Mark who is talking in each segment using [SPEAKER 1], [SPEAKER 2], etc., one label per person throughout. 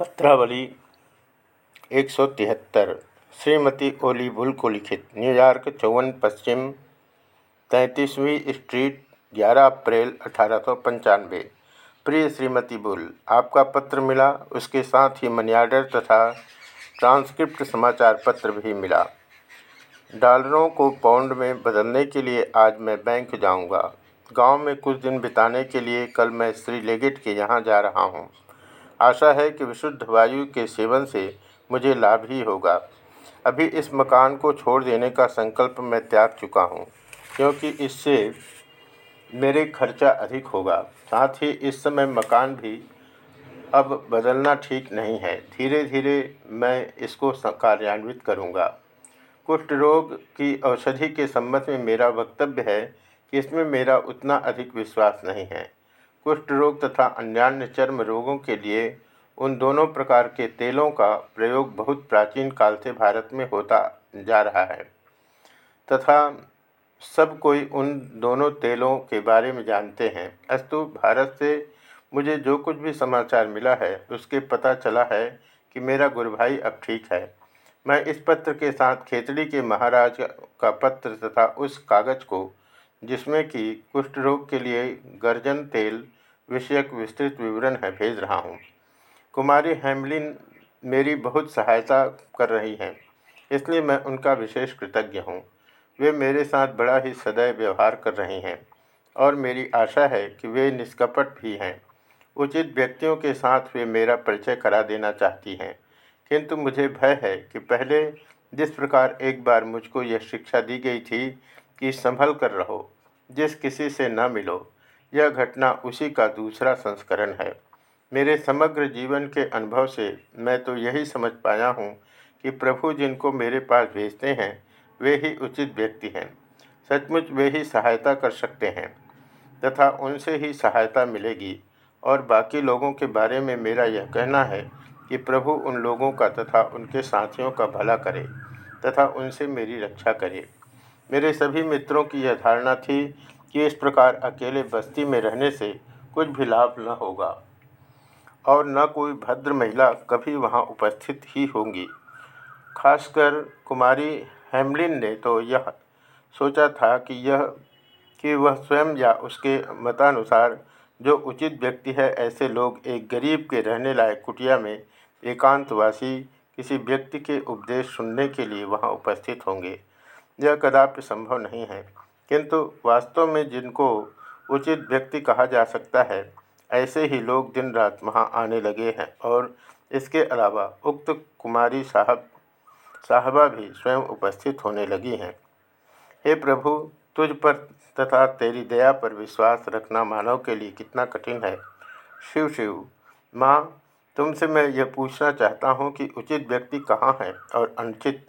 [SPEAKER 1] पत्रावली एक सौ तिहत्तर, श्रीमती ओली बुल को लिखित न्यूयॉर्क चौवन, पश्चिम, तैंतीसवीं स्ट्रीट 11 अप्रैल, अठारह सौ पंचानवे। प्रिय श्रीमती बुल आपका पत्र मिला, उसके साथ ही मनी आर्डर तथा ट्रांसक्रिप्ट समाचार पत्र भी मिला। डॉलरों को पाउंड में बदलने के लिए आज मैं बैंक जाऊँगा। गाँव में कुछ दिन बिताने के लिए कल मैं श्री लेगेट के यहाँ जा रहा हूँ। आशा है कि विशुद्ध वायु के सेवन से मुझे लाभ ही होगा। अभी इस मकान को छोड़ देने का संकल्प मैं त्याग चुका हूँ, क्योंकि इससे मेरे खर्चा अधिक होगा। साथ ही इस समय मकान भी अब बदलना ठीक नहीं है। धीरे धीरे मैं इसको कार्यान्वित करूँगा। कुष्ठ रोग की औषधि के संबंध में मेरा वक्तव्य है कि इसमें मेरा उतना अधिक विश्वास नहीं है। कुष्ठ रोग तथा अन्यान्य चर्म रोगों के लिए उन दोनों प्रकार के तेलों का प्रयोग बहुत प्राचीन काल से भारत में होता जा रहा है। तथा सब कोई उन दोनों तेलों के बारे में जानते हैं। अस्तु, भारत से मुझे जो कुछ भी समाचार मिला है, उसके पता चला है कि मेरा गुरु भाई अब ठीक है। मैं इस पत्र के साथ खेतड़ी के महाराज का पत्र तथा उस कागज़ को, जिसमें कि कुष्ठ रोग के लिए गर्जन तेल विषयक विस्तृत विवरण है, भेज रहा हूँ। कुमारी हेमलिन मेरी बहुत सहायता कर रही हैं, इसलिए मैं उनका विशेष कृतज्ञ हूँ। वे मेरे साथ बड़ा ही सदैव व्यवहार कर रही हैं, और मेरी आशा है कि वे निष्कपट भी हैं। उचित व्यक्तियों के साथ वे मेरा परिचय करा देना चाहती हैं, किंतु मुझे भय है कि पहले जिस प्रकार एक बार मुझको यह शिक्षा दी गई थी कि संभल कर रहो, जिस किसी से न मिलो यह घटना उसी का दूसरा संस्करण है। मेरे समग्र जीवन के अनुभव से मैं तो यही समझ पाया हूँ कि प्रभु जिनको मेरे पास भेजते हैं, वे ही उचित व्यक्ति हैं। सचमुच वे ही सहायता कर सकते हैं तथा उनसे ही सहायता मिलेगी। और बाकी लोगों के बारे में मेरा यह कहना है कि प्रभु उन लोगों का तथा उनके साथियों का भला करे तथा उनसे मेरी रक्षा करे। मेरे सभी मित्रों की यह धारणा थी कि इस प्रकार अकेले बस्ती में रहने से कुछ भी लाभ न होगा। और न कोई भद्र महिला कभी वहाँ उपस्थित ही होंगी। खासकर कुमारी हेमलिन ने तो यह सोचा था कि यह, कि वह स्वयं या उसके मतानुसार जो उचित व्यक्ति है, ऐसे लोग एक गरीब के रहने लायक कुटिया में एकांतवासी किसी व्यक्ति के उपदेश सुनने के लिए वहाँ उपस्थित होंगे। यह कदापि संभव नहीं है। किंतु वास्तव में जिनको उचित व्यक्ति कहा जा सकता है, ऐसे ही लोग दिन रात वहाँ आने लगे हैं। और इसके अलावा उक्त कुमारी साहब, साहबा भी स्वयं उपस्थित होने लगी हैं। हे प्रभु, तुझ पर तथा तेरी दया पर विश्वास रखना मानव के लिए कितना कठिन है। शिव शिव, माँ, तुमसे मैं यह पूछना चाहता हूँ कि उचित व्यक्ति कहाँ है और अनुचित,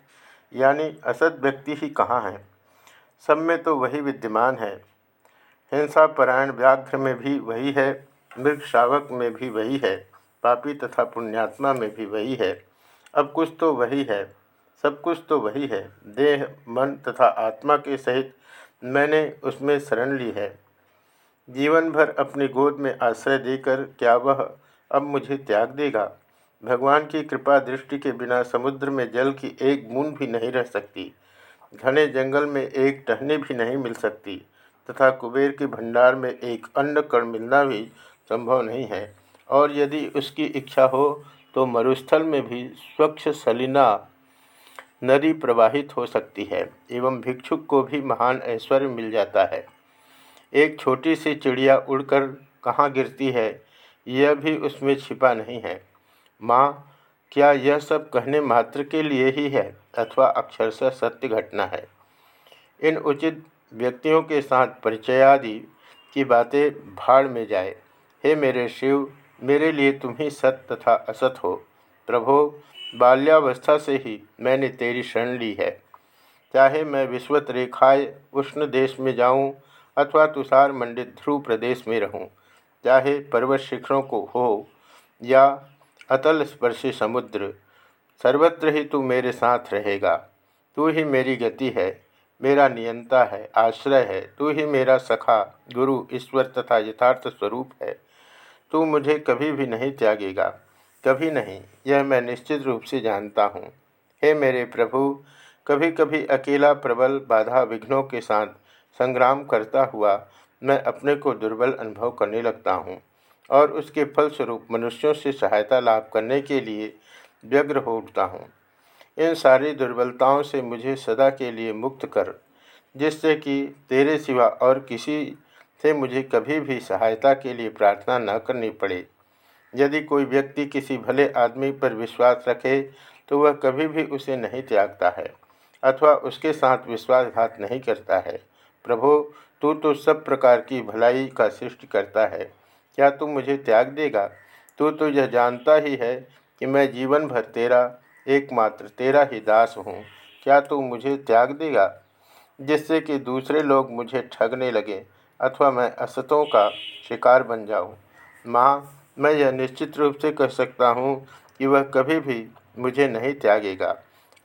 [SPEAKER 1] यानी असद व्यक्ति ही कहाँ है? सब में तो वही विद्यमान है। हिंसा, परायण व्याघ्र में भी वही है, मृग शावक में भी वही है, पापी तथा पुण्यात्मा में भी वही है। अब कुछ तो वही है, सब कुछ तो वही है, देह, मन तथा आत्मा के सहित मैंने उसमें शरण ली है। जीवन भर अपनी गोद में आश्रय देकर क्या वह अब मुझे त्याग देगा? भगवान की कृपा दृष्टि के बिना समुद्र में जल की एक बूंद भी नहीं रह सकती। घने जंगल में एक टहनी भी नहीं मिल सकती तथा कुबेर के भंडार में एक अन्न कण मिलना भी संभव नहीं है। और यदि उसकी इच्छा हो तो मरुस्थल में भी स्वच्छ सलिना नदी प्रवाहित हो सकती है एवं भिक्षुक को भी महान ऐश्वर्य मिल जाता है। एक छोटी सी चिड़िया उड़कर कहाँ गिरती है, यह भी उसमें छिपा नहीं है। माँ क्या यह सब कहने मात्र के लिए ही है अथवा अक्षरशः सत्य घटना है? इन उचित व्यक्तियों के साथ परिचयादि की बातें भाड़ में जाए। हे मेरे शिव, मेरे लिए तुम ही सत तथा असत हो। प्रभो, बाल्यावस्था से ही मैंने तेरी शरण ली है। चाहे मैं विश्वत रेखाए उष्ण देश में जाऊँ अथवा तुषार मंडित ध्रुव प्रदेश में रहूँ, चाहे पर्वत शिखरों को हो या अतल स्पर्शी समुद्र, सर्वत्र ही तू मेरे साथ रहेगा। तू ही मेरी गति है, मेरा नियंता है, आश्रय है, तू ही मेरा सखा, गुरु, ईश्वर तथा यथार्थ स्वरूप है। तू मुझे कभी भी नहीं त्यागेगा, कभी नहीं, यह मैं निश्चित रूप से जानता हूँ। हे मेरे प्रभु कभी कभी अकेला प्रबल, बाधा विघ्नों के साथ संग्राम करता हुआ मैं अपने को दुर्बल अनुभव करने लगता हूँ। और उसके फलस्वरूप मनुष्यों से सहायता लाभ करने के लिए व्यग्र हो उठता हूँ। इन सारी दुर्बलताओं से मुझे सदा के लिए मुक्त कर, जिससे कि तेरे सिवा और किसी से मुझे कभी भी सहायता के लिए प्रार्थना न करनी पड़े। यदि कोई व्यक्ति किसी भले आदमी पर विश्वास रखे तो वह कभी भी उसे नहीं त्यागता है, अथवा उसके साथ विश्वासघात नहीं करता है। प्रभु, तू तो सब प्रकार की भलाई का सृष्टि करता है। क्या तू मुझे त्याग देगा? तू तो यह जानता ही है कि मैं जीवन भर तेरा, एकमात्र तेरा ही दास हूँ। क्या तू मुझे त्याग देगा? जिससे कि दूसरे लोग मुझे ठगने लगे अथवा मैं असतों का शिकार बन जाऊँ। माँ, मैं यह निश्चित रूप से कह सकता हूँ कि वह कभी भी मुझे नहीं त्यागेगा।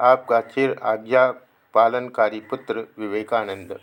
[SPEAKER 1] आपका चिर आज्ञा पालनकारी पुत्र विवेकानंद।